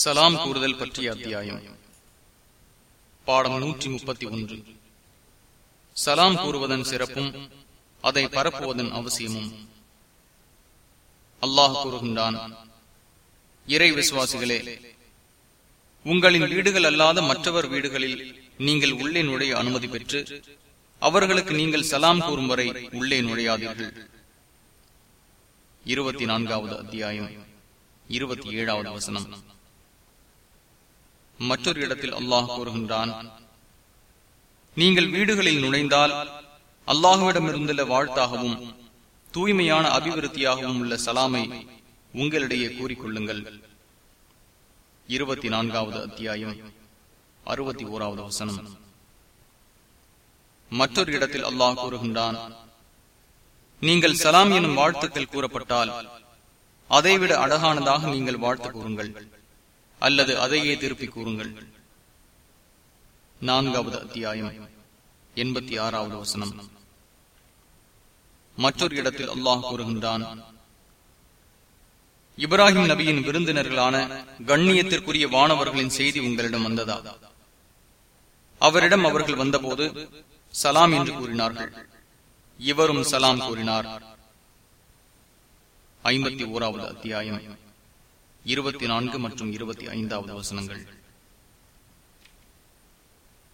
சலாம் கூறுதல் பற்றிய அத்தியாயம். பாடம் நூற்றி முப்பத்தி ஒன்று சலாம் கூறுவதன் சிறப்பும் அதை பரப்புவதன் அவசியமும். அல்லாஹ் கூறுகின்றான் இறை விசுவாசிகளே உங்களின் வீடுகள் அல்லாத மற்றவர் வீடுகளில் நீங்கள் உள்ளே நுழைய அனுமதி பெற்று அவர்களுக்கு நீங்கள் சலாம் கூறும் வரை உள்ளே நுழையாதீர்கள். இருபத்தி நான்காவது அத்தியாயம் இருபத்தி ஏழாவது வசனம். மற்றொரு இடத்தில் அல்லாஹ் கூறுகின்றான் நீங்கள் வீடுகளில் நுழைந்தால் அல்லாஹுவிடமிருந்துள்ள வாழ்த்தாகவும் தூய்மையான அபிவிருத்தியாகவும் உள்ள சலாமை உங்களிடையே கூறிக்கொள்ளுங்கள். இருபத்தி நான்காவது அத்தியாயம் அறுபத்தி ஓராவது வசனம். மற்றொரு இடத்தில் அல்லாஹ் கூறுகின்றான் நீங்கள் சலாம் எனும் வாழ்த்துக்கள் கூறப்பட்டால் அதைவிட அழகானதாக நீங்கள் வாழ்த்து கூறுங்கள். அல்லது அதையே திருப்பி கூறுங்கள். நான்காவது அத்தியாயம் எண்பத்தி ஆறாவது வசனம். மற்றொரு இடத்தில் அல்லாஹ் கூறுகின்றான் இப்ராஹிம் நபியின் விருந்தினர்களான கண்ணியத்திற்குரிய வானவர்களின் செய்தி உங்களிடம் வந்ததா? அவரிடம் அவர்கள் வந்தபோது சலாம் என்று கூறினார்கள். இவரும் சலாம் கூறினார். ஐம்பத்தி ஓராவது அத்தியாயம் இருபத்தி நான்கு மற்றும் இருபத்தி ஐந்தாவது வசனங்கள்.